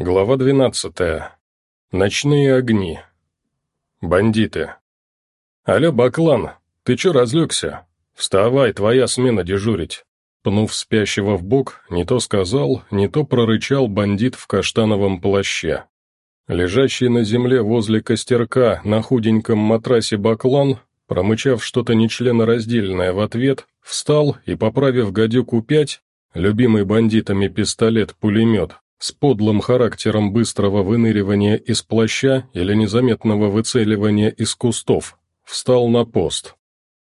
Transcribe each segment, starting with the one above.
Глава 12. Ночные огни. Бандиты. «Алло, Баклан, ты чё разлегся? Вставай, твоя смена дежурить!» Пнув спящего в бок, не то сказал, не то прорычал бандит в каштановом плаще. Лежащий на земле возле костерка на худеньком матрасе Баклан, промычав что-то нечленораздельное в ответ, встал и, поправив гадюку пять, любимый бандитами пистолет-пулемет, с подлым характером быстрого выныривания из плаща или незаметного выцеливания из кустов, встал на пост.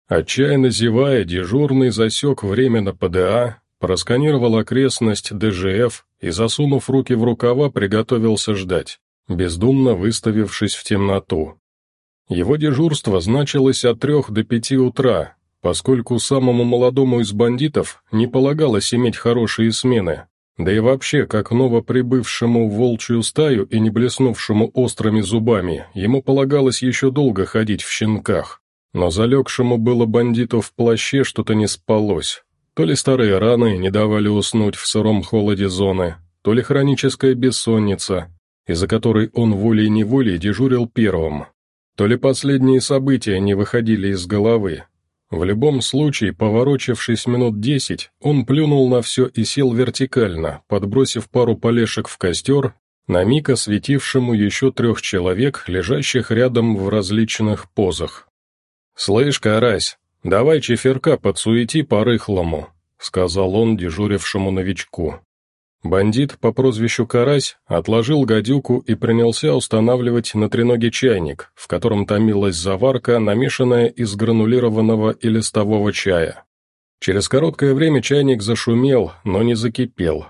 Отчаянно зевая, дежурный засек время на ПДА, просканировал окрестность ДЖФ и, засунув руки в рукава, приготовился ждать, бездумно выставившись в темноту. Его дежурство значилось от трех до пяти утра, поскольку самому молодому из бандитов не полагалось иметь хорошие смены, да и вообще, как новоприбывшему в волчью стаю и не блеснувшему острыми зубами, ему полагалось еще долго ходить в щенках. Но залегшему было бандиту в плаще что-то не спалось. То ли старые раны не давали уснуть в сыром холоде зоны, то ли хроническая бессонница, из-за которой он волей-неволей дежурил первым, то ли последние события не выходили из головы, в любом случае, поворочившись минут десять, он плюнул на все и сел вертикально, подбросив пару полешек в костер, на миг осветившему еще трех человек, лежащих рядом в различных позах. «Слышь, карась, давай чеферка подсуети по-рыхлому», — сказал он дежурившему новичку. Бандит по прозвищу Карась отложил гадюку и принялся устанавливать на треноге чайник, в котором томилась заварка, намешанная из гранулированного и листового чая. Через короткое время чайник зашумел, но не закипел.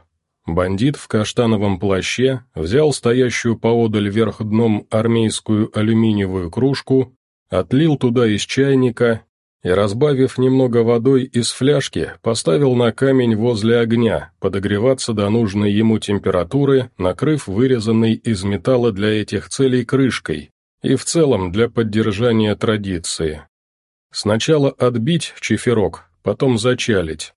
Бандит в каштановом плаще взял стоящую поодаль вверх дном армейскую алюминиевую кружку, отлил туда из чайника и, разбавив немного водой из фляжки, поставил на камень возле огня, подогреваться до нужной ему температуры, накрыв вырезанной из металла для этих целей крышкой и в целом для поддержания традиции. Сначала отбить чиферок, потом зачалить.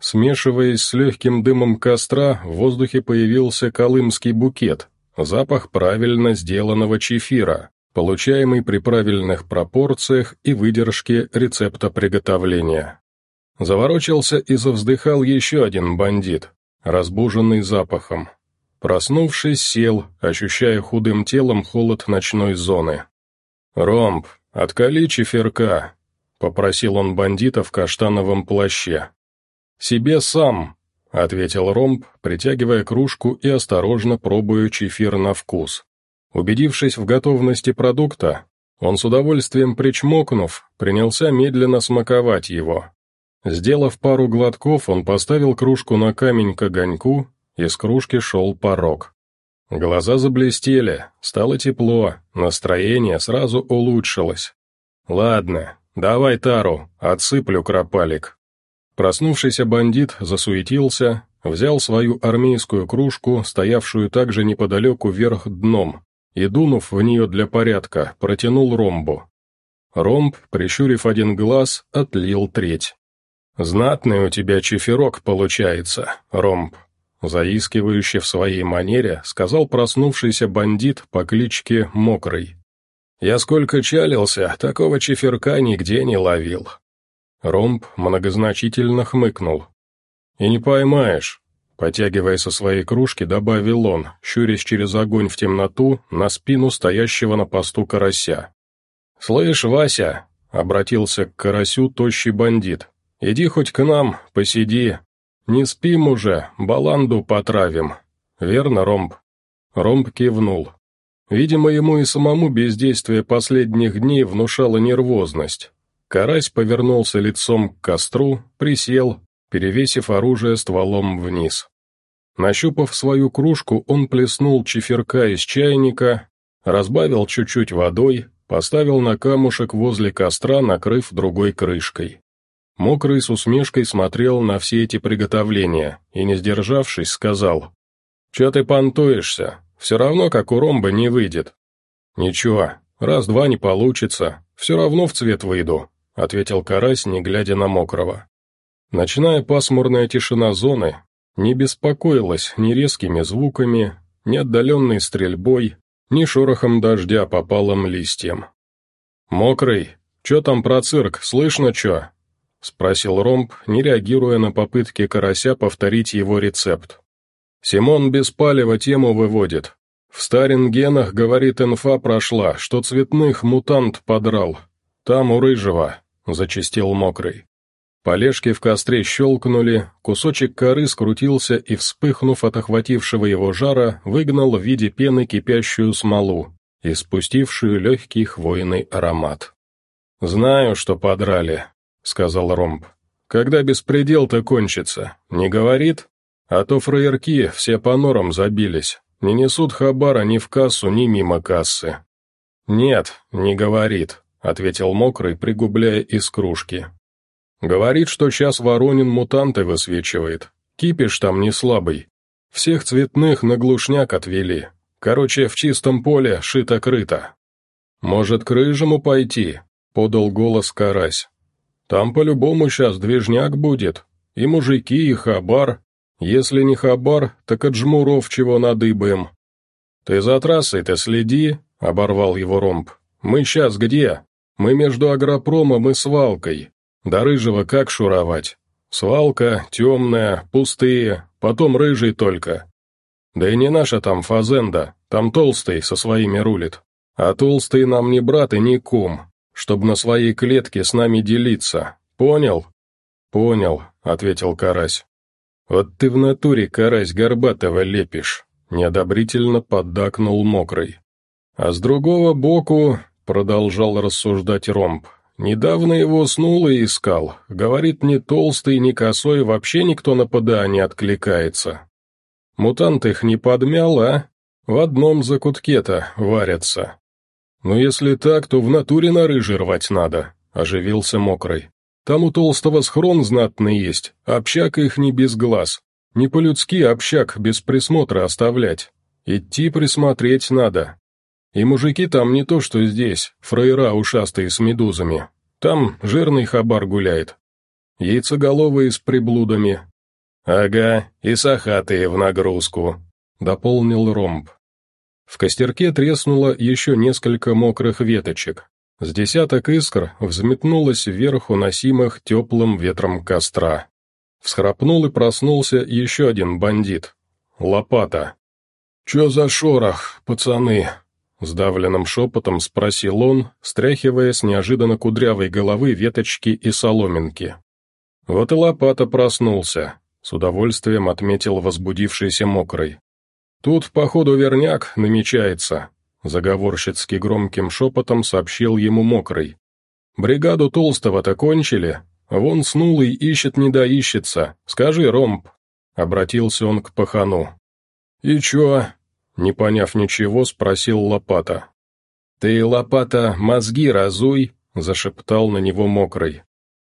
Смешиваясь с легким дымом костра, в воздухе появился колымский букет, запах правильно сделанного чефира получаемый при правильных пропорциях и выдержке рецепта приготовления. Заворочился и завздыхал еще один бандит, разбуженный запахом. Проснувшись, сел, ощущая худым телом холод ночной зоны. «Ромб, откали чеферка», — попросил он бандита в каштановом плаще. «Себе сам», — ответил Ромб, притягивая кружку и осторожно пробуя чефир на вкус. Убедившись в готовности продукта, он с удовольствием причмокнув, принялся медленно смаковать его. Сделав пару глотков, он поставил кружку на камень к огоньку, и с кружки шел порог. Глаза заблестели, стало тепло, настроение сразу улучшилось. «Ладно, давай тару, отсыплю кропалик». Проснувшийся бандит засуетился, взял свою армейскую кружку, стоявшую также неподалеку вверх дном, и, дунув в нее для порядка, протянул ромбу. Ромб, прищурив один глаз, отлил треть. «Знатный у тебя чиферок получается, ромб», заискивающий в своей манере, сказал проснувшийся бандит по кличке Мокрый. «Я сколько чалился, такого чиферка нигде не ловил». Ромб многозначительно хмыкнул. «И не поймаешь, Потягивая со своей кружки, добавил он, щурясь через огонь в темноту, на спину стоящего на посту карася. «Слышь, Вася!» — обратился к карасю тощий бандит. «Иди хоть к нам, посиди. Не спим уже, баланду потравим. Верно, Ромб?» Ромб кивнул. Видимо, ему и самому бездействие последних дней внушало нервозность. Карась повернулся лицом к костру, присел, перевесив оружие стволом вниз. Нащупав свою кружку, он плеснул чеферка из чайника, разбавил чуть-чуть водой, поставил на камушек возле костра, накрыв другой крышкой. Мокрый с усмешкой смотрел на все эти приготовления и, не сдержавшись, сказал, «Че ты понтуешься? Все равно, как у ромба, не выйдет». «Ничего, раз-два не получится, все равно в цвет выйду», — ответил Карась, не глядя на Мокрого. Ночная пасмурная тишина зоны не беспокоилась ни резкими звуками, ни отдаленной стрельбой, ни шорохом дождя по палым листьям. «Мокрый, чё там про цирк, слышно чё?» — спросил Ромб, не реагируя на попытки карася повторить его рецепт. «Симон без палева тему выводит. В Старингенах, говорит, инфа прошла, что цветных мутант подрал. Там у рыжего», — зачистил Мокрый. Полежки в костре щелкнули, кусочек коры скрутился и, вспыхнув от охватившего его жара, выгнал в виде пены кипящую смолу и спустившую легкий хвойный аромат. «Знаю, что подрали», — сказал Ромб. «Когда беспредел-то кончится, не говорит? А то фраерки все по норам забились, не несут хабара ни в кассу, ни мимо кассы». «Нет, не говорит», — ответил Мокрый, пригубляя из кружки. Говорит, что сейчас Воронин мутанты высвечивает. Кипиш там не слабый. Всех цветных на глушняк отвели. Короче, в чистом поле шито-крыто. «Может, к рыжему пойти?» — подал голос Карась. «Там по-любому сейчас движняк будет. И мужики, и хабар. Если не хабар, так от жмуров чего надыбаем». «Ты за трассой-то следи», — оборвал его ромб. «Мы сейчас где? Мы между агропромом и свалкой. До рыжего как шуровать? Свалка, темная, пустые, потом рыжий только. Да и не наша там фазенда, там толстый со своими рулит. А толстый нам не брат и не кум, чтобы на своей клетке с нами делиться. Понял? Понял, ответил Карась. Вот ты в натуре, Карась, горбатого лепишь, неодобрительно поддакнул мокрый. А с другого боку, продолжал рассуждать ромб, Недавно его снул и искал. Говорит, ни толстый, ни косой вообще никто на ПДА не откликается. Мутант их не подмял, а? В одном закутке-то варятся. Но если так, то в натуре на рыжий рвать надо, оживился мокрый. Там у толстого схрон знатный есть, общак их не без глаз. Не по-людски общак без присмотра оставлять. Идти присмотреть надо, и мужики там не то, что здесь, фраера ушастые с медузами. Там жирный хабар гуляет. Яйцеголовые с приблудами. Ага, и сахатые в нагрузку», — дополнил ромб. В костерке треснуло еще несколько мокрых веточек. С десяток искр взметнулось вверх уносимых теплым ветром костра. Всхрапнул и проснулся еще один бандит. Лопата. «Че за шорох, пацаны?» Сдавленным шепотом спросил он, стряхивая с неожиданно кудрявой головы веточки и соломинки. Вот и лопата проснулся, с удовольствием отметил возбудившийся мокрый. «Тут, походу, верняк намечается», — заговорщицки громким шепотом сообщил ему мокрый. «Бригаду Толстого-то кончили? Вон снулый ищет не доищется. Скажи, ромб», — обратился он к пахану. «И чё?» Не поняв ничего, спросил Лопата. «Ты, Лопата, мозги разуй!» — зашептал на него мокрый.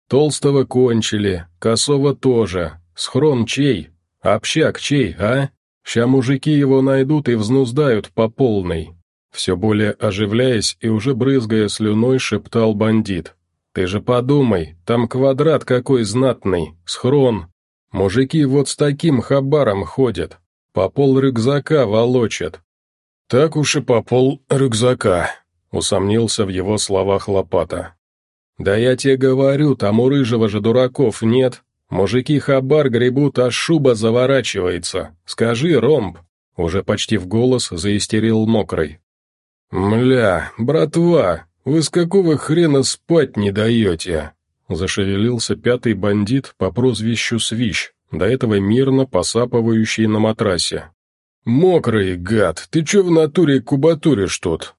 «Толстого кончили, косого тоже. Схрон чей? Общак чей, а? Ща мужики его найдут и взнуздают по полной». Все более оживляясь и уже брызгая слюной, шептал бандит. «Ты же подумай, там квадрат какой знатный, схрон. Мужики вот с таким хабаром ходят, по пол рюкзака волочат. Так уж и по пол рюкзака, усомнился в его словах Лопата. Да я тебе говорю, там у рыжего же дураков нет. Мужики хабар гребут, а шуба заворачивается. Скажи, ромб, уже почти в голос заистерил мокрый. «Мля, братва, вы с какого хрена спать не даете?» Зашевелился пятый бандит по прозвищу Свищ, до этого мирно посапывающий на матрасе. «Мокрый, гад, ты чё в натуре кубатуришь тут?»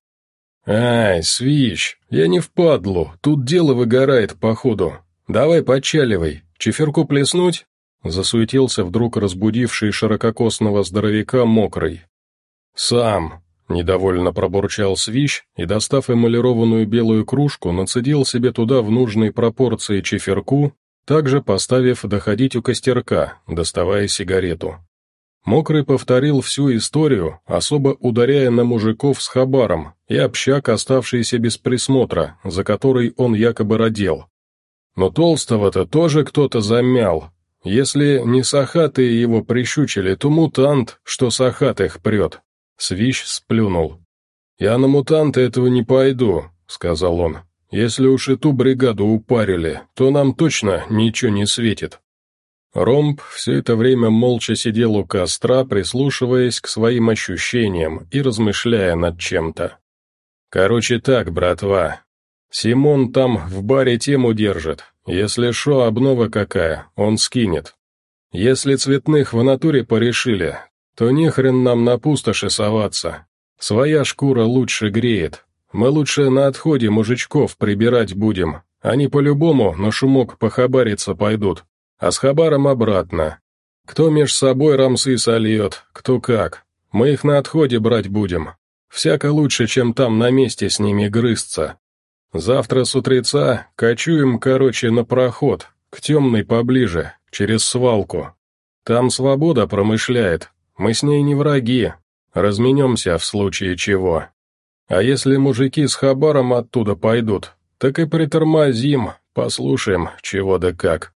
«Ай, свищ, я не впадлу, тут дело выгорает, походу. Давай почаливай, чеферку плеснуть?» Засуетился вдруг разбудивший ширококосного здоровяка мокрый. «Сам», — недовольно пробурчал свищ и, достав эмалированную белую кружку, нацедил себе туда в нужной пропорции чеферку также поставив доходить у костерка, доставая сигарету. Мокрый повторил всю историю, особо ударяя на мужиков с хабаром и общак, оставшийся без присмотра, за который он якобы родил. Но толстого-то тоже кто-то замял, Если не сахатые его прищучили, то мутант, что сахатых прет». Свищ сплюнул. «Я на мутанта этого не пойду», — сказал он. «Если уж и ту бригаду упарили, то нам точно ничего не светит». Ромб все это время молча сидел у костра, прислушиваясь к своим ощущениям и размышляя над чем-то. «Короче так, братва. Симон там в баре тему держит. Если шо, обнова какая, он скинет. Если цветных в натуре порешили, то нехрен нам на пустоши соваться. Своя шкура лучше греет. Мы лучше на отходе мужичков прибирать будем. Они по-любому на шумок похабариться пойдут, а с хабаром обратно. Кто меж собой рамсы сольет, кто как. Мы их на отходе брать будем. Всяко лучше, чем там на месте с ними грызться. Завтра с утреца кочуем, короче, на проход, к темной поближе, через свалку. Там свобода промышляет, мы с ней не враги, разменемся в случае чего. А если мужики с хабаром оттуда пойдут, так и притормозим, послушаем, чего да как.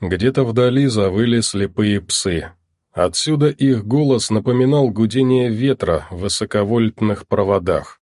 Где-то вдали завыли слепые псы. Отсюда их голос напоминал гудение ветра в высоковольтных проводах.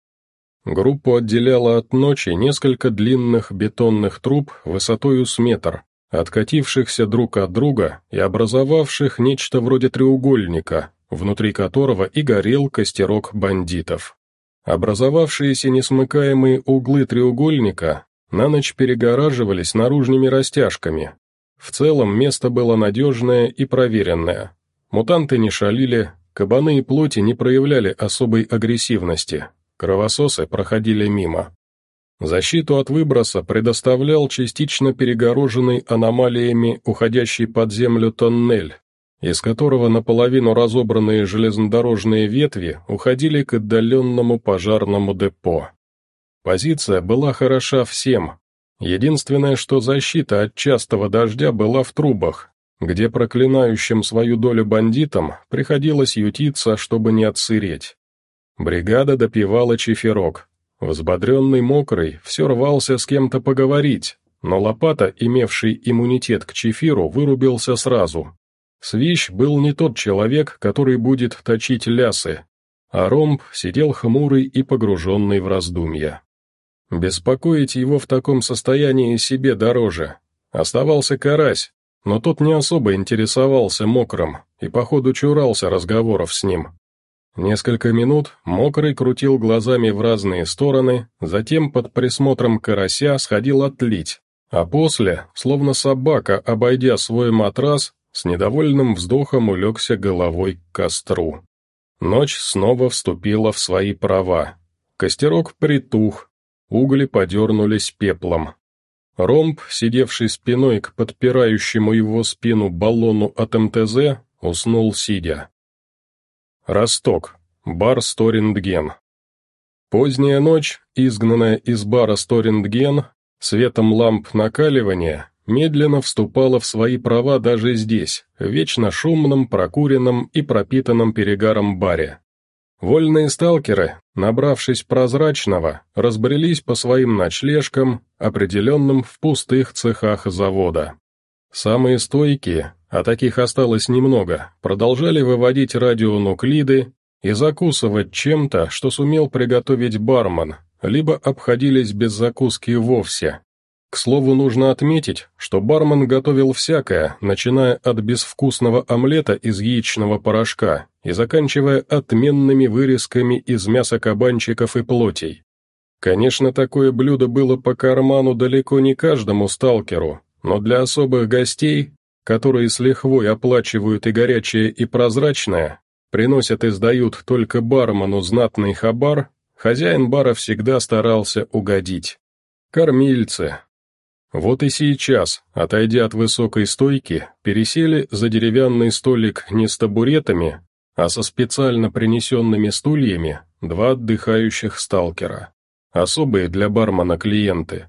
Группу отделяло от ночи несколько длинных бетонных труб высотою с метр, откатившихся друг от друга и образовавших нечто вроде треугольника, внутри которого и горел костерок бандитов. Образовавшиеся несмыкаемые углы треугольника на ночь перегораживались наружными растяжками, в целом место было надежное и проверенное. Мутанты не шалили, кабаны и плоти не проявляли особой агрессивности, кровососы проходили мимо. Защиту от выброса предоставлял частично перегороженный аномалиями уходящий под землю тоннель, из которого наполовину разобранные железнодорожные ветви уходили к отдаленному пожарному депо. Позиция была хороша всем, Единственное, что защита от частого дождя была в трубах, где проклинающим свою долю бандитам приходилось ютиться, чтобы не отсыреть. Бригада допивала чефирок. Взбодренный мокрый все рвался с кем-то поговорить, но лопата, имевший иммунитет к чефиру, вырубился сразу. Свищ был не тот человек, который будет точить лясы, а ромб сидел хмурый и погруженный в раздумья. Беспокоить его в таком состоянии себе дороже. Оставался карась, но тот не особо интересовался мокрым и, походу, чурался разговоров с ним. Несколько минут мокрый крутил глазами в разные стороны, затем под присмотром карася сходил отлить, а после, словно собака, обойдя свой матрас, с недовольным вздохом улегся головой к костру. Ночь снова вступила в свои права. Костерок притух, Угли подернулись пеплом. Ромб, сидевший спиной к подпирающему его спину баллону от МТЗ, уснул сидя. Росток. Бар Сториндген. Поздняя ночь, изгнанная из бара Сториндген, светом ламп накаливания, медленно вступала в свои права даже здесь, в вечно шумном, прокуренном и пропитанном перегаром баре. Вольные сталкеры, набравшись прозрачного, разбрелись по своим ночлежкам, определенным в пустых цехах завода. Самые стойкие, а таких осталось немного, продолжали выводить радионуклиды и закусывать чем-то, что сумел приготовить бармен, либо обходились без закуски вовсе, к слову, нужно отметить, что бармен готовил всякое, начиная от безвкусного омлета из яичного порошка и заканчивая отменными вырезками из мяса кабанчиков и плотей. Конечно, такое блюдо было по карману далеко не каждому сталкеру, но для особых гостей, которые с лихвой оплачивают и горячее, и прозрачное, приносят и сдают только бармену знатный хабар, хозяин бара всегда старался угодить. Кормильцы, вот и сейчас, отойдя от высокой стойки, пересели за деревянный столик не с табуретами, а со специально принесенными стульями два отдыхающих сталкера. Особые для бармена клиенты.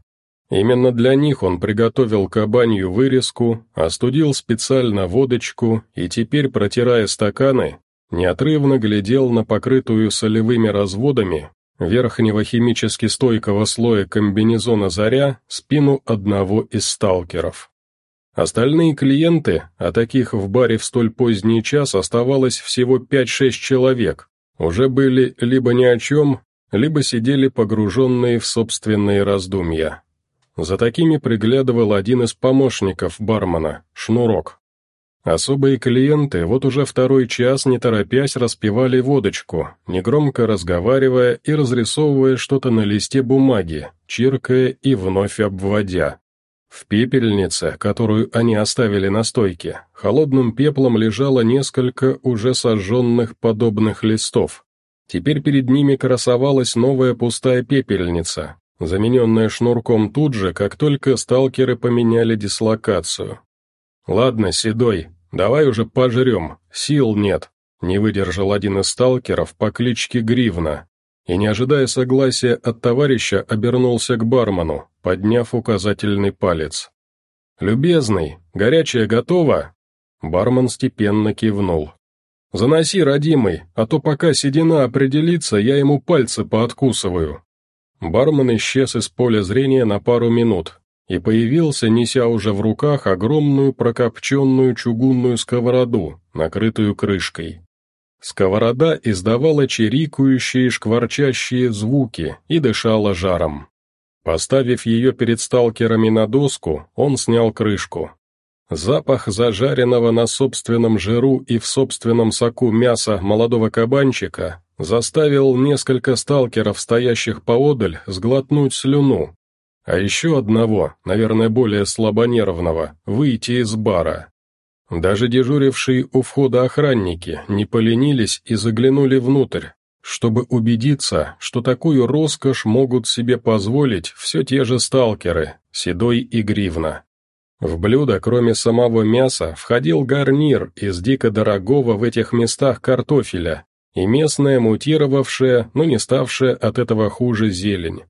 Именно для них он приготовил кабанью вырезку, остудил специально водочку и теперь, протирая стаканы, неотрывно глядел на покрытую солевыми разводами верхнего химически стойкого слоя комбинезона «Заря» спину одного из сталкеров. Остальные клиенты, а таких в баре в столь поздний час оставалось всего 5-6 человек, уже были либо ни о чем, либо сидели погруженные в собственные раздумья. За такими приглядывал один из помощников бармена, Шнурок. Особые клиенты вот уже второй час, не торопясь, распивали водочку, негромко разговаривая и разрисовывая что-то на листе бумаги, чиркая и вновь обводя. В пепельнице, которую они оставили на стойке, холодным пеплом лежало несколько уже сожженных подобных листов. Теперь перед ними красовалась новая пустая пепельница, замененная шнурком тут же, как только сталкеры поменяли дислокацию. «Ладно, Седой, давай уже пожрем, сил нет», не выдержал один из сталкеров по кличке Гривна, и, не ожидая согласия от товарища, обернулся к бармену, подняв указательный палец. «Любезный, горячее готово?» Бармен степенно кивнул. «Заноси, родимый, а то пока седина определится, я ему пальцы пооткусываю». Бармен исчез из поля зрения на пару минут и появился, неся уже в руках огромную прокопченную чугунную сковороду, накрытую крышкой. Сковорода издавала чирикающие шкварчащие звуки и дышала жаром. Поставив ее перед сталкерами на доску, он снял крышку. Запах зажаренного на собственном жиру и в собственном соку мяса молодого кабанчика заставил несколько сталкеров, стоящих поодаль, сглотнуть слюну, а еще одного, наверное, более слабонервного, выйти из бара. Даже дежурившие у входа охранники не поленились и заглянули внутрь, чтобы убедиться, что такую роскошь могут себе позволить все те же сталкеры, Седой и Гривна. В блюдо, кроме самого мяса, входил гарнир из дико дорогого в этих местах картофеля и местная мутировавшая, но не ставшая от этого хуже зелень.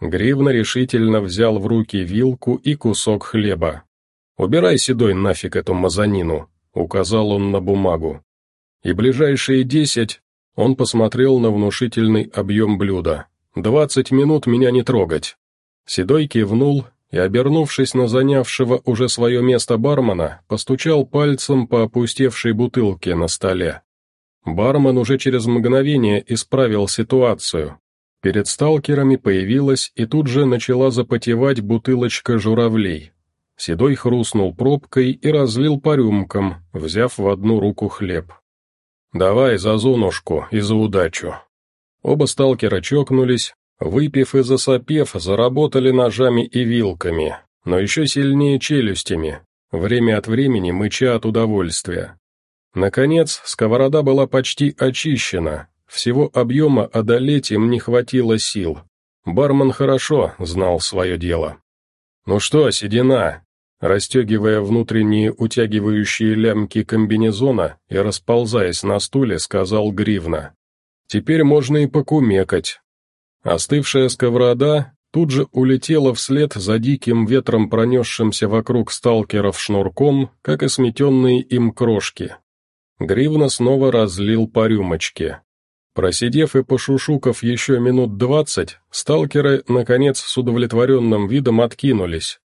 Гривна решительно взял в руки вилку и кусок хлеба. «Убирай, Седой, нафиг эту мазанину», — указал он на бумагу. «И ближайшие десять...» Он посмотрел на внушительный объем блюда. «Двадцать минут меня не трогать». Седой кивнул и, обернувшись на занявшего уже свое место бармена, постучал пальцем по опустевшей бутылке на столе. Бармен уже через мгновение исправил ситуацию. Перед сталкерами появилась и тут же начала запотевать бутылочка журавлей, Седой хрустнул пробкой и разлил по рюмкам, взяв в одну руку хлеб. «Давай за зонушку и за удачу». Оба сталкера чокнулись, выпив и засопев, заработали ножами и вилками, но еще сильнее челюстями, время от времени мыча от удовольствия. Наконец, сковорода была почти очищена, всего объема одолеть им не хватило сил. Бармен хорошо знал свое дело. «Ну что, седина, Расстегивая внутренние утягивающие лямки комбинезона и расползаясь на стуле, сказал Гривна. «Теперь можно и покумекать». Остывшая сковорода тут же улетела вслед за диким ветром, пронесшимся вокруг сталкеров шнурком, как и сметенные им крошки. Гривна снова разлил по рюмочке. Просидев и пошушукав еще минут двадцать, сталкеры, наконец, с удовлетворенным видом откинулись,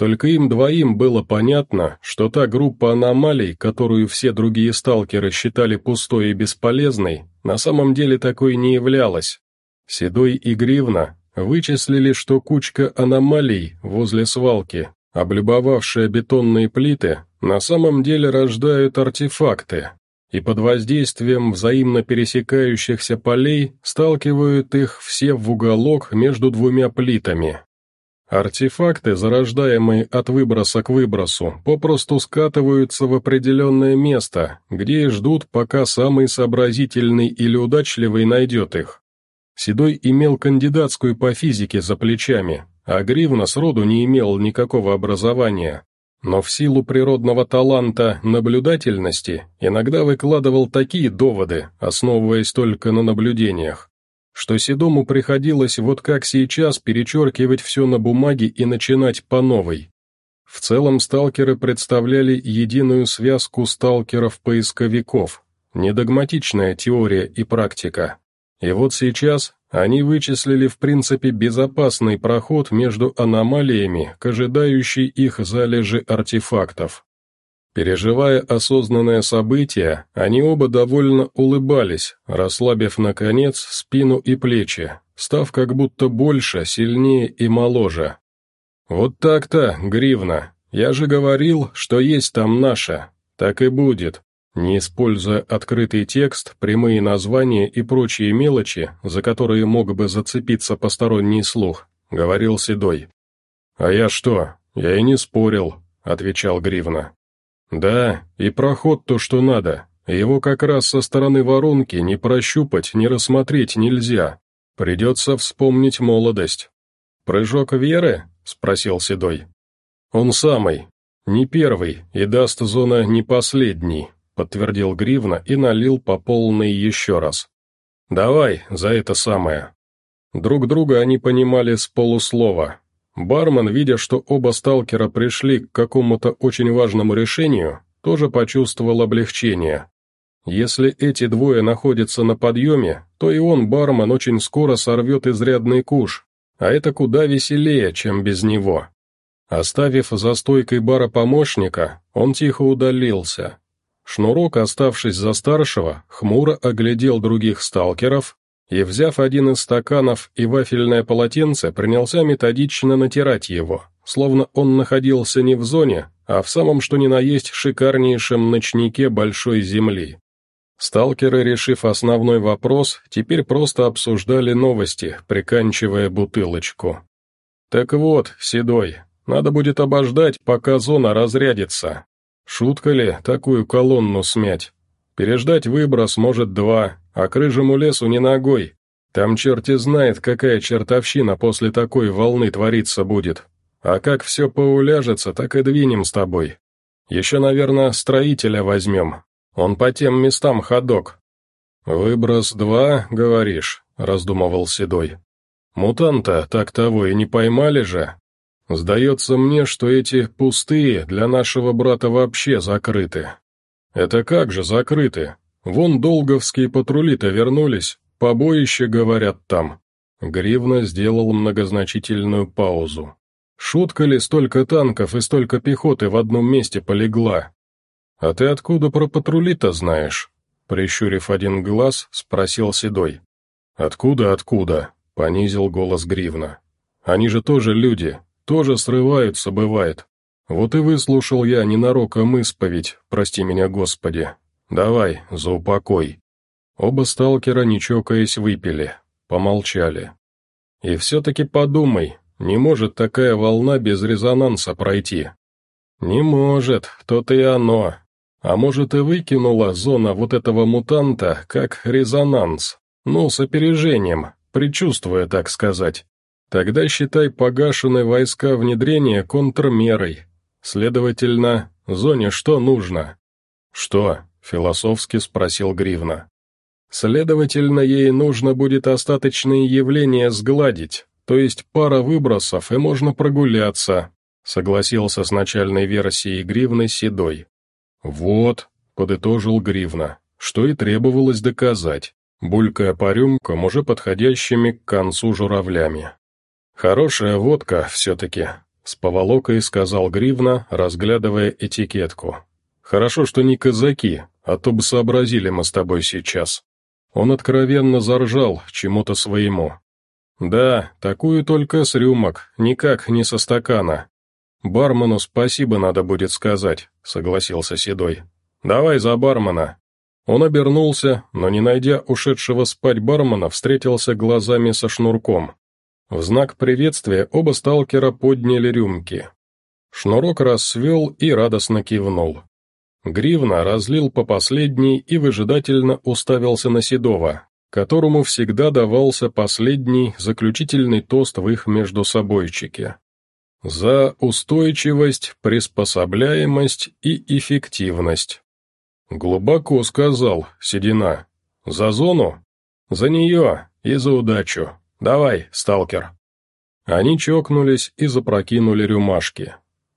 только им двоим было понятно, что та группа аномалий, которую все другие сталкеры считали пустой и бесполезной, на самом деле такой не являлась. Седой и Гривна вычислили, что кучка аномалий возле свалки, облюбовавшая бетонные плиты, на самом деле рождают артефакты, и под воздействием взаимно пересекающихся полей сталкивают их все в уголок между двумя плитами. Артефакты, зарождаемые от выброса к выбросу, попросту скатываются в определенное место, где и ждут, пока самый сообразительный или удачливый найдет их. Седой имел кандидатскую по физике за плечами, а Гривна сроду не имел никакого образования, но в силу природного таланта наблюдательности иногда выкладывал такие доводы, основываясь только на наблюдениях, что Седому приходилось вот как сейчас перечеркивать все на бумаге и начинать по новой. В целом сталкеры представляли единую связку сталкеров-поисковиков, недогматичная теория и практика. И вот сейчас Они вычислили в принципе безопасный проход между аномалиями к ожидающей их залежи артефактов. Переживая осознанное событие, они оба довольно улыбались, расслабив, наконец, спину и плечи, став как будто больше, сильнее и моложе. «Вот так-то, гривна, я же говорил, что есть там наше. Так и будет. Не используя открытый текст, прямые названия и прочие мелочи, за которые мог бы зацепиться посторонний слух, говорил Седой. «А я что? Я и не спорил», — отвечал Гривна. «Да, и проход то, что надо. Его как раз со стороны воронки ни прощупать, ни рассмотреть нельзя. Придется вспомнить молодость». «Прыжок веры?» — спросил Седой. «Он самый. Не первый, и даст зона не последний», — подтвердил Гривна и налил по полной еще раз. «Давай, за это самое». Друг друга они понимали с полуслова. Бармен, видя, что оба сталкера пришли к какому-то очень важному решению, тоже почувствовал облегчение. Если эти двое находятся на подъеме, то и он, бармен, очень скоро сорвет изрядный куш, а это куда веселее, чем без него. Оставив за стойкой бара помощника, он тихо удалился. Шнурок, оставшись за старшего, хмуро оглядел других сталкеров и, взяв один из стаканов и вафельное полотенце, принялся методично натирать его, словно он находился не в зоне, а в самом что ни на есть шикарнейшем ночнике большой земли. Сталкеры, решив основной вопрос, теперь просто обсуждали новости, приканчивая бутылочку. «Так вот, Седой, надо будет обождать, пока зона разрядится. Шутка ли такую колонну смять? Переждать выброс может два, а к рыжему лесу не ногой. Там черти знает, какая чертовщина после такой волны твориться будет. А как все поуляжется, так и двинем с тобой. Еще, наверное, строителя возьмем. Он по тем местам ходок. «Выброс два, говоришь?» — раздумывал Седой. «Мутанта так того и не поймали же?» Сдается мне, что эти пустые для нашего брата вообще закрыты. Это как же закрыты? Вон долговские патрули-то вернулись, побоище, говорят, там. Гривна сделал многозначительную паузу. Шутка ли столько танков и столько пехоты в одном месте полегла? А ты откуда про патрули-то знаешь? Прищурив один глаз, спросил Седой. «Откуда, откуда?» — понизил голос Гривна. «Они же тоже люди, тоже срываются, бывает. Вот и выслушал я ненароком исповедь, прости меня, Господи. Давай, за упокой». Оба сталкера, не чокаясь, выпили, помолчали. «И все-таки подумай, не может такая волна без резонанса пройти». «Не может, то-то и оно. А может и выкинула зона вот этого мутанта как резонанс, ну, с опережением, предчувствуя, так сказать. Тогда считай погашены войска внедрения контрмерой. Следовательно, зоне что нужно? Что? Философски спросил Гривна. Следовательно, ей нужно будет остаточные явления сгладить, то есть пара выбросов, и можно прогуляться, согласился с начальной версией Гривны Седой. Вот, подытожил Гривна, что и требовалось доказать, булькая по рюмкам уже подходящими к концу журавлями. «Хорошая водка, все-таки», — с поволокой сказал Гривна, разглядывая этикетку. «Хорошо, что не казаки, а то бы сообразили мы с тобой сейчас». Он откровенно заржал чему-то своему. «Да, такую только с рюмок, никак не со стакана». «Бармену спасибо надо будет сказать», — согласился Седой. «Давай за бармена». Он обернулся, но, не найдя ушедшего спать бармена, встретился глазами со шнурком. В знак приветствия оба сталкера подняли рюмки. Шнурок рассвел и радостно кивнул. Гривна разлил по последней и выжидательно уставился на Седова, которому всегда давался последний заключительный тост в их междусобойчике. За устойчивость, приспособляемость и эффективность. Глубоко сказал Седина. За зону? За нее и за удачу. «Давай, сталкер». Они чокнулись и запрокинули рюмашки.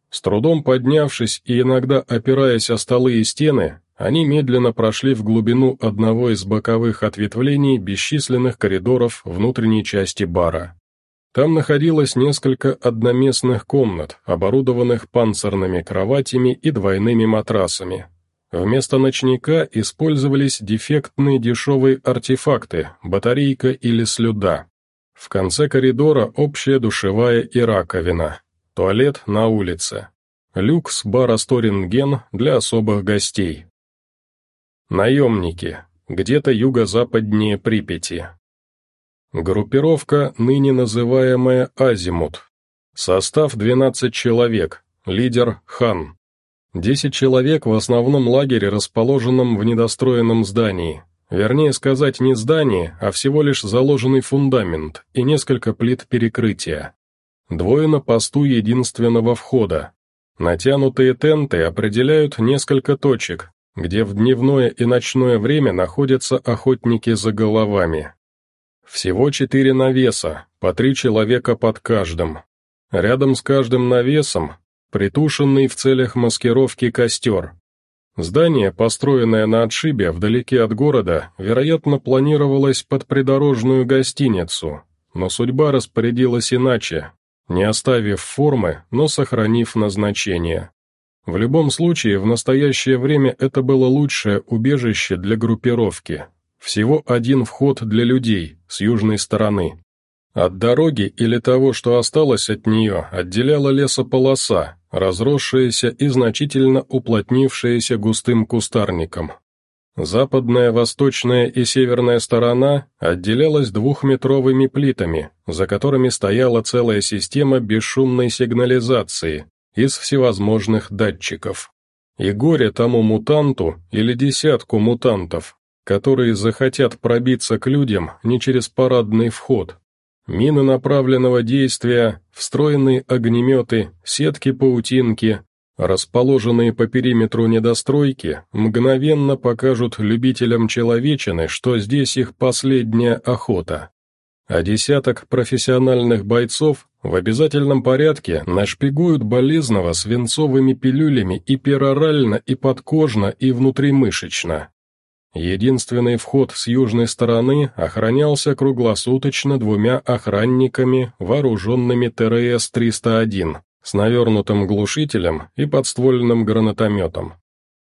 С трудом поднявшись и иногда опираясь о столы и стены, они медленно прошли в глубину одного из боковых ответвлений бесчисленных коридоров внутренней части бара. Там находилось несколько одноместных комнат, оборудованных панцирными кроватями и двойными матрасами. Вместо ночника использовались дефектные дешевые артефакты, батарейка или слюда. В конце коридора общая душевая и раковина. Туалет на улице. Люкс бара Сторинген для особых гостей. Наемники. Где-то юго-западнее Припяти. Группировка, ныне называемая «Азимут». Состав 12 человек, лидер Хан. 10 человек в основном лагере, расположенном в недостроенном здании. Вернее сказать, не здание, а всего лишь заложенный фундамент и несколько плит перекрытия. Двое на посту единственного входа. Натянутые тенты определяют несколько точек, где в дневное и ночное время находятся охотники за головами. Всего четыре навеса, по три человека под каждым. Рядом с каждым навесом притушенный в целях маскировки костер. Здание, построенное на отшибе вдалеке от города, вероятно, планировалось под придорожную гостиницу, но судьба распорядилась иначе, не оставив формы, но сохранив назначение. В любом случае, в настоящее время это было лучшее убежище для группировки, всего один вход для людей, с южной стороны. От дороги или того, что осталось от нее, отделяла лесополоса, разросшаяся и значительно уплотнившаяся густым кустарником. Западная, восточная и северная сторона отделялась двухметровыми плитами, за которыми стояла целая система бесшумной сигнализации из всевозможных датчиков. И горе тому мутанту или десятку мутантов, которые захотят пробиться к людям не через парадный вход. Мины направленного действия, встроенные огнеметы, сетки-паутинки, расположенные по периметру недостройки, мгновенно покажут любителям человечины, что здесь их последняя охота. А десяток профессиональных бойцов в обязательном порядке нашпигуют болезного свинцовыми пилюлями и перорально, и подкожно, и внутримышечно. Единственный вход с южной стороны охранялся круглосуточно двумя охранниками, вооруженными ТРС-301, с навернутым глушителем и подствольным гранатометом.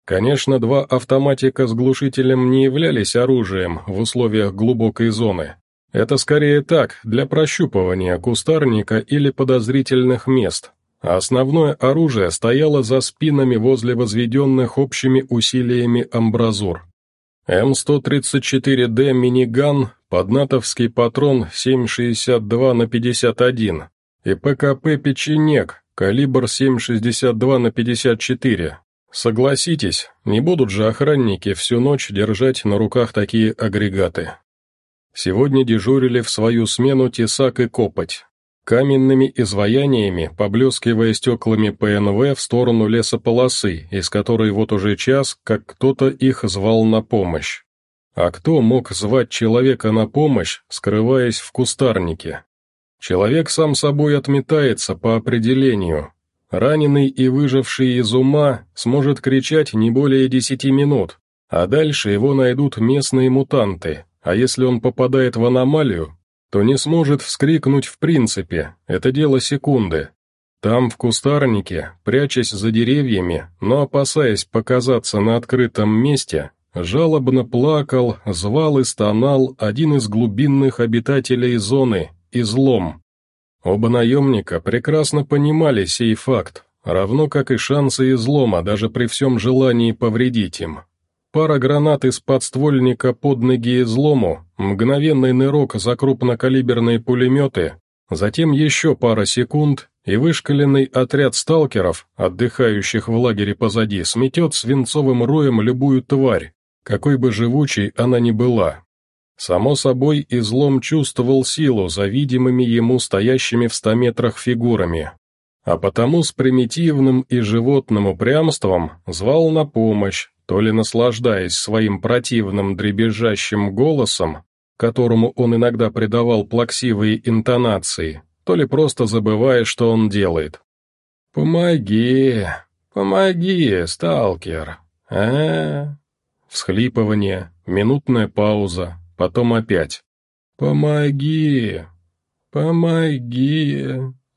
Конечно, два автоматика с глушителем не являлись оружием в условиях глубокой зоны. Это скорее так, для прощупывания кустарника или подозрительных мест, а основное оружие стояло за спинами возле возведенных общими усилиями амбразур. М134Д миниган, поднатовский патрон 7,62 на 51 и ПКП «Печенек», калибр 7,62 на 54. Согласитесь, не будут же охранники всю ночь держать на руках такие агрегаты. Сегодня дежурили в свою смену тесак и копоть каменными изваяниями, поблескивая стеклами ПНВ в сторону лесополосы, из которой вот уже час, как кто-то их звал на помощь. А кто мог звать человека на помощь, скрываясь в кустарнике? Человек сам собой отметается по определению. Раненый и выживший из ума сможет кричать не более десяти минут, а дальше его найдут местные мутанты, а если он попадает в аномалию, то не сможет вскрикнуть в принципе, это дело секунды. Там, в кустарнике, прячась за деревьями, но опасаясь показаться на открытом месте, жалобно плакал, звал и стонал один из глубинных обитателей зоны, излом. Оба наемника прекрасно понимали сей факт, равно как и шансы излома даже при всем желании повредить им. Пара гранат из подствольника под ноги излому, мгновенный нырок за крупнокалиберные пулеметы, затем еще пара секунд, и вышкаленный отряд сталкеров, отдыхающих в лагере позади, сметет свинцовым роем любую тварь, какой бы живучей она ни была. Само собой, излом чувствовал силу за видимыми ему стоящими в ста метрах фигурами, а потому с примитивным и животным упрямством звал на помощь, то ли наслаждаясь своим противным дребезжащим голосом, которому он иногда придавал плаксивые интонации, то ли просто забывая, что он делает. «Помоги, помоги, сталкер, а, Всхлипывание, минутная пауза, потом опять. «Помоги! Помоги,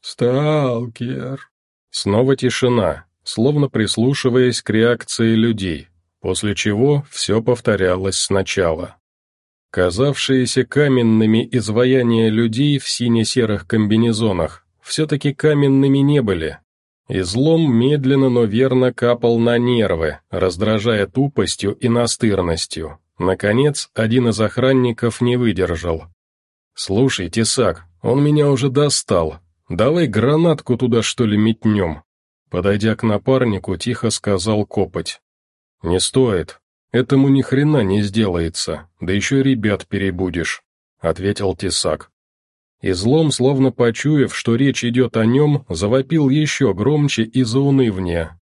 сталкер!» Снова тишина, словно прислушиваясь к реакции людей, после чего все повторялось сначала. Казавшиеся каменными изваяния людей в сине-серых комбинезонах все-таки каменными не были. Излом медленно, но верно капал на нервы, раздражая тупостью и настырностью. Наконец, один из охранников не выдержал. «Слушай, Тесак, он меня уже достал. Давай гранатку туда, что ли, метнем?» Подойдя к напарнику, тихо сказал копоть. «Не стоит. Этому ни хрена не сделается, да еще ребят перебудешь», — ответил Тесак. Излом, словно почуяв, что речь идет о нем, завопил еще громче и заунывнее.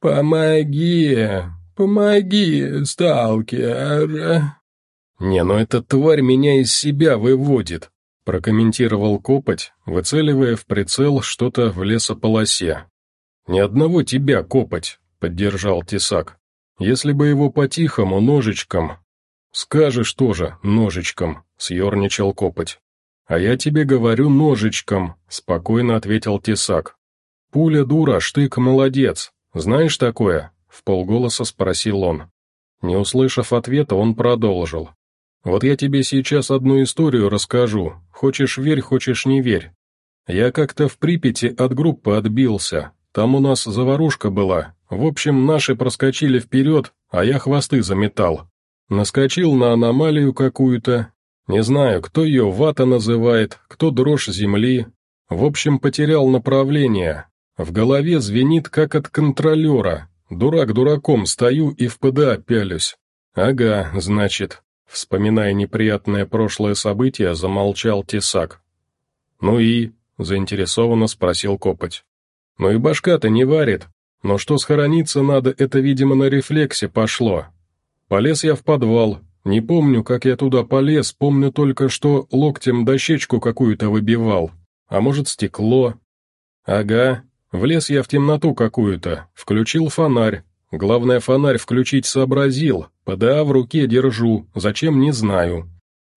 «Помоги! Помоги, сталкер!» «Не, ну эта тварь меня из себя выводит», — прокомментировал Копоть, выцеливая в прицел что-то в лесополосе. «Ни одного тебя, Копоть», — поддержал Тесак. «Если бы его по-тихому, ножичком...» «Скажешь тоже, ножичком», — съерничал Копоть. «А я тебе говорю ножичком», — спокойно ответил Тесак. «Пуля дура, штык молодец. Знаешь такое?» — в полголоса спросил он. Не услышав ответа, он продолжил. «Вот я тебе сейчас одну историю расскажу. Хочешь верь, хочешь не верь. Я как-то в Припяти от группы отбился. Там у нас заварушка была. В общем, наши проскочили вперед, а я хвосты заметал. Наскочил на аномалию какую-то, не знаю, кто ее вата называет, кто дрожь земли. В общем, потерял направление. В голове звенит, как от контролера. Дурак дураком стою и в ПДА пялюсь. Ага, значит. Вспоминая неприятное прошлое событие, замолчал Тесак. «Ну и?» — заинтересованно спросил Копоть. «Ну и башка-то не варит. Но что схорониться надо, это, видимо, на рефлексе пошло. Полез я в подвал, не помню, как я туда полез, помню только, что локтем дощечку какую-то выбивал. А может, стекло. Ага, влез я в темноту какую-то, включил фонарь. Главное, фонарь включить сообразил, ПДА в руке держу, зачем не знаю.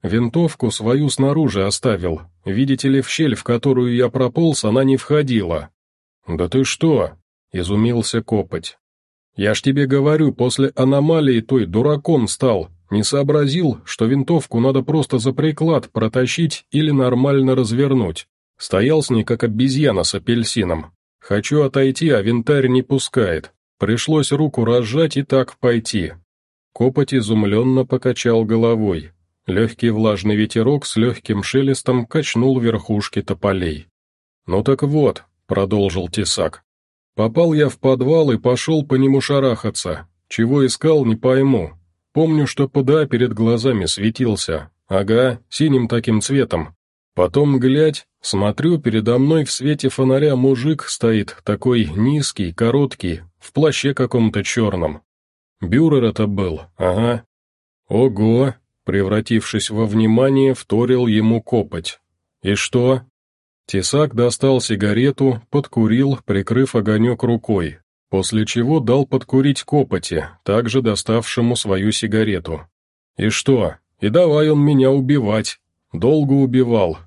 Винтовку свою снаружи оставил. Видите ли, в щель, в которую я прополз, она не входила. «Да ты что?» — изумился Копоть. «Я ж тебе говорю, после аномалии той дураком стал, не сообразил, что винтовку надо просто за приклад протащить или нормально развернуть. Стоял с ней, как обезьяна с апельсином. Хочу отойти, а винтарь не пускает. Пришлось руку разжать и так пойти. Копоть изумленно покачал головой. Легкий влажный ветерок с легким шелестом качнул верхушки тополей. «Ну так вот», — продолжил Тесак. «Попал я в подвал и пошел по нему шарахаться. Чего искал, не пойму. Помню, что ПДА перед глазами светился. Ага, синим таким цветом. Потом, глядь, смотрю, передо мной в свете фонаря мужик стоит, такой низкий, короткий, в плаще каком-то черном. Бюрер это был, ага. Ого, превратившись во внимание, вторил ему копоть. И что? Тесак достал сигарету, подкурил, прикрыв огонек рукой, после чего дал подкурить копоти, также доставшему свою сигарету. «И что? И давай он меня убивать. Долго убивал.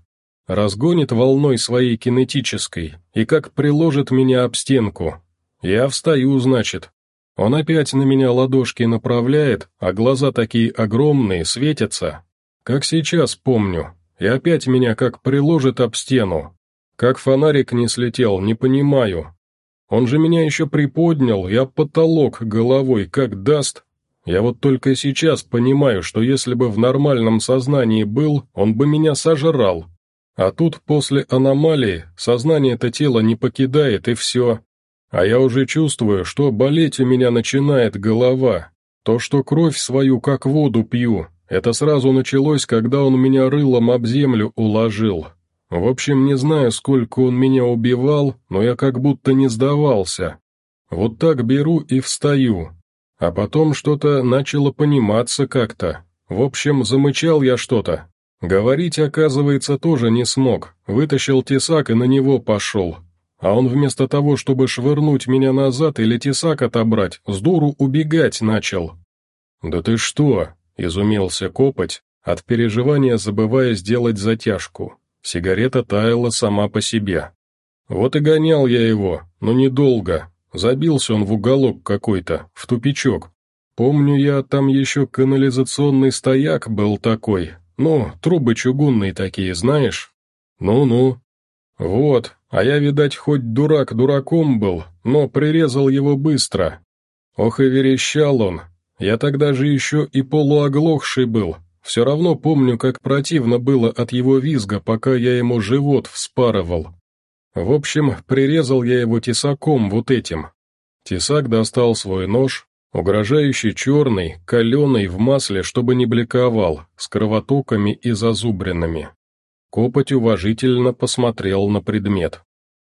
Разгонит волной своей кинетической, и как приложит меня об стенку. Я встаю, значит. Он опять на меня ладошки направляет, а глаза такие огромные, светятся. Как сейчас помню. И опять меня как приложит об стену. Как фонарик не слетел, не понимаю, он же меня еще приподнял, я потолок головой как даст. Я вот только сейчас понимаю, что если бы в нормальном сознании был, он бы меня сожрал. А тут после аномалии сознание это тело не покидает и все. А я уже чувствую, что болеть у меня начинает голова. То, что кровь свою как воду пью, это сразу началось, когда он меня рылом об землю уложил. В общем, не знаю, сколько он меня убивал, но я как будто не сдавался. Вот так беру и встаю. А потом что-то начало пониматься как-то. В общем, замычал я что-то. Говорить, оказывается, тоже не смог. Вытащил тесак и на него пошел. а он вместо того, чтобы швырнуть меня назад или тесак отобрать, с дуру убегать начал. «Да ты что?» — изумился копоть, от переживания забывая сделать затяжку. Сигарета таяла сама по себе. Вот и гонял я его, но недолго. Забился он в уголок какой-то, в тупичок. Помню я, там еще канализационный стояк был такой. Ну, трубы чугунные такие, знаешь? Ну-ну. Вот, а я, видать, хоть дурак дураком был, но прирезал его быстро. Ох и верещал он. Я тогда же еще и полуоглохший был. Все равно помню, как противно было от его визга, пока я ему живот вспарывал. В общем, прирезал я его тесаком вот этим. Тесак достал свой нож, угрожающий черный, каленый в масле, чтобы не бликовал, с кровотоками и зазубринами. Копоть уважительно посмотрел на предмет.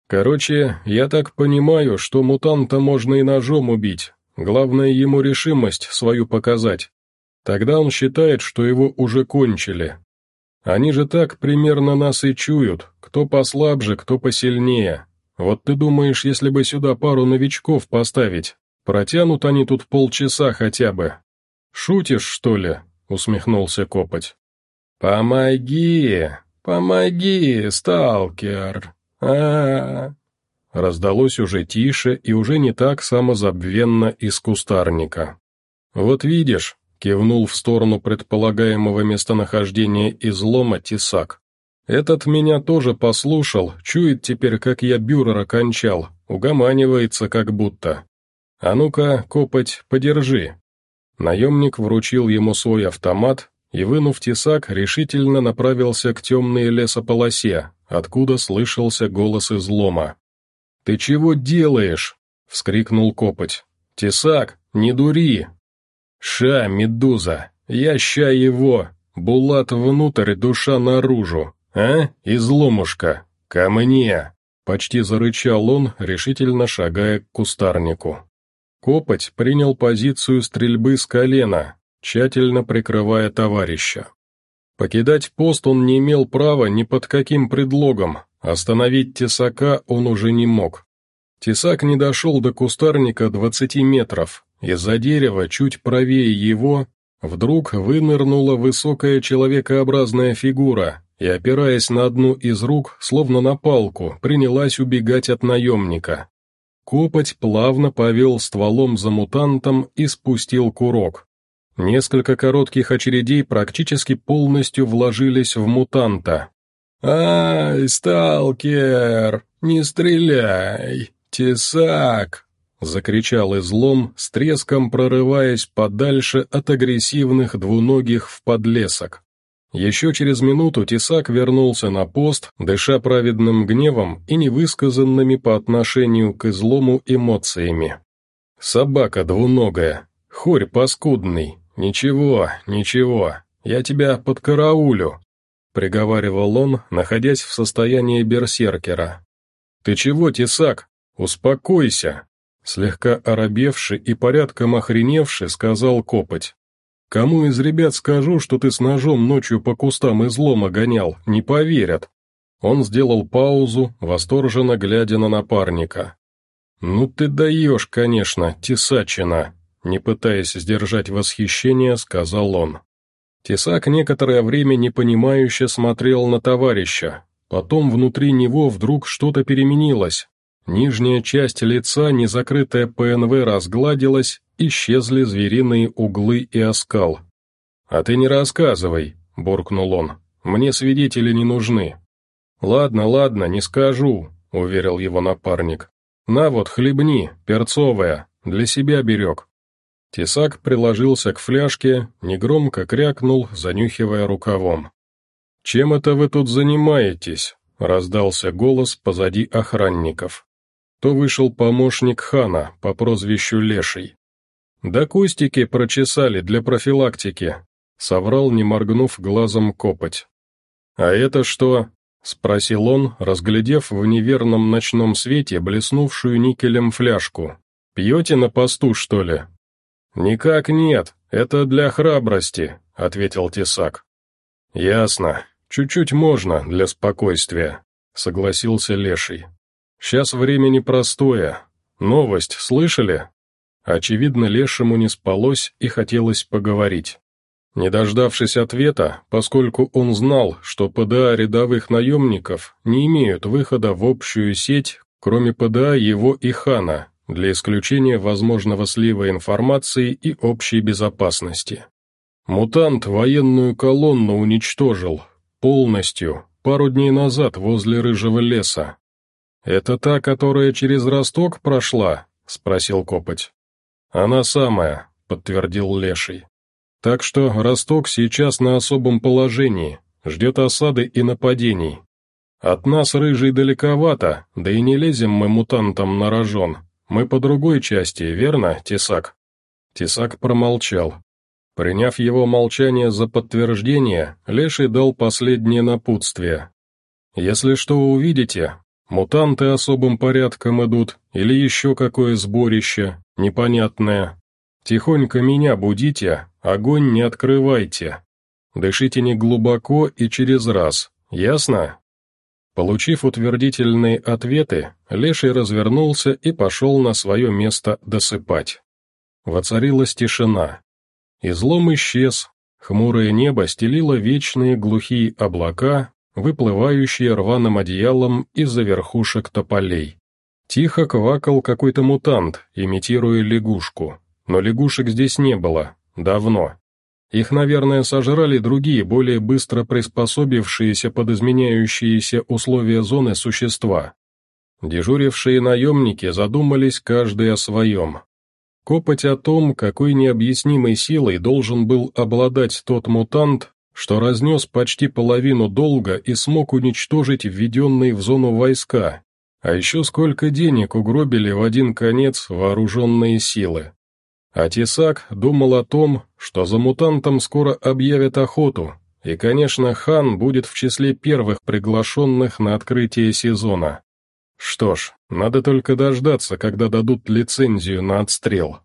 «Короче, я так понимаю, что мутанта можно и ножом убить, главное ему решимость свою показать. Тогда он считает, что его уже кончили. Они же так примерно нас и чуют, кто послабже, кто посильнее. Вот ты думаешь, если бы сюда пару новичков поставить, протянут они тут полчаса хотя бы?» «Шутишь, что ли?» — усмехнулся Копоть. «Помоги!» «Помоги, сталкер! а, -а, -а Раздалось уже тише и уже не так самозабвенно из кустарника. «Вот видишь», — кивнул в сторону предполагаемого местонахождения излома тесак. «Этот меня тоже послушал, чует теперь, как я бюрера кончал, угоманивается как будто. А ну-ка, копоть, подержи». Наемник вручил ему свой автомат, и, вынув тесак, решительно направился к темной лесополосе, откуда слышался голос излома. «Ты чего делаешь?» — вскрикнул копоть. «Тесак, не дури!» «Ша, медуза, я ща его! Булат внутрь, душа наружу! А, изломушка, ко мне!» Почти зарычал он, решительно шагая к кустарнику. Копоть принял позицию стрельбы с колена, тщательно прикрывая товарища. Покидать пост он не имел права ни под каким предлогом, остановить тесака он уже не мог. Тесак не дошел до кустарника двадцати метров, из-за дерева, чуть правее его, вдруг вынырнула высокая человекообразная фигура и, опираясь на одну из рук, словно на палку, принялась убегать от наемника. Копоть плавно повел стволом за мутантом и спустил курок. Несколько коротких очередей практически полностью вложились в мутанта. «Ай, сталкер, не стреляй, тесак!» — закричал излом, с треском прорываясь подальше от агрессивных двуногих в подлесок. Еще через минуту тесак вернулся на пост, дыша праведным гневом и невысказанными по отношению к излому эмоциями. «Собака двуногая, хорь паскудный, «Ничего, ничего, я тебя подкараулю», — приговаривал он, находясь в состоянии берсеркера. «Ты чего, тесак? Успокойся!» Слегка оробевший и порядком охреневший, сказал копоть. «Кому из ребят скажу, что ты с ножом ночью по кустам излома гонял, не поверят». Он сделал паузу, восторженно глядя на напарника. «Ну ты даешь, конечно, тесачина!» Не пытаясь сдержать восхищение, сказал он. Тесак некоторое время непонимающе смотрел на товарища. Потом внутри него вдруг что-то переменилось. Нижняя часть лица, незакрытая ПНВ, разгладилась, исчезли звериные углы и оскал. «А ты не рассказывай», — буркнул он. «Мне свидетели не нужны». «Ладно, ладно, не скажу», — уверил его напарник. «На вот, хлебни, перцовая, для себя берег». Тесак приложился к фляжке, негромко крякнул, занюхивая рукавом. «Чем это вы тут занимаетесь?» — раздался голос позади охранников. То вышел помощник хана по прозвищу Леший. «Да кустики прочесали для профилактики», — соврал, не моргнув глазом копоть. «А это что?» — спросил он, разглядев в неверном ночном свете блеснувшую никелем фляжку. «Пьете на посту, что ли?» «Никак нет, это для храбрости», — ответил Тесак. «Ясно, чуть-чуть можно для спокойствия», — согласился Леший. Сейчас время непростое. Новость слышали?» Очевидно, Лешему не спалось и хотелось поговорить. Не дождавшись ответа, поскольку он знал, что ПДА рядовых наемников не имеют выхода в общую сеть, кроме ПДА его и Хана, для исключения возможного слива информации и общей безопасности. Мутант военную колонну уничтожил, полностью, пару дней назад возле Рыжего леса. «Это та, которая через Росток прошла?» — спросил Копоть. «Она самая», — подтвердил Леший. Так что Росток сейчас на особом положении, ждет осады и нападений. От нас рыжий далековато, да и не лезем мы мутантам на рожон. Мы по другой части, верно, Тесак?» Тесак промолчал. Приняв его молчание за подтверждение, Леший дал последнее напутствие. «Если что увидите, мутанты особым порядком идут, или еще какое сборище, непонятное, тихонько меня будите, Огонь не открывайте. Дышите не глубоко и через раз, ясно? Получив утвердительные ответы, Леший развернулся и пошел на свое место досыпать. Воцарилась тишина. Излом исчез, хмурое небо стелило вечные глухие облака, выплывающие рваным одеялом из-за верхушек тополей. Тихо квакал какой-то мутант, имитируя лягушку, но лягушек здесь не было, Давно. Их, наверное, сожрали другие, более быстро приспособившиеся под изменяющиеся условия зоны существа. Дежурившие наемники задумались каждый о своем. Копоть о том, какой необъяснимой силой должен был обладать тот мутант, что разнес почти половину долга и смог уничтожить введенные в зону войска, а еще сколько денег угробили в один конец вооруженные силы. А Тесак думал о том, что за мутантом скоро объявят охоту, и, конечно, хан будет в числе первых приглашенных на открытие сезона. Что ж, надо только дождаться, когда дадут лицензию на отстрел.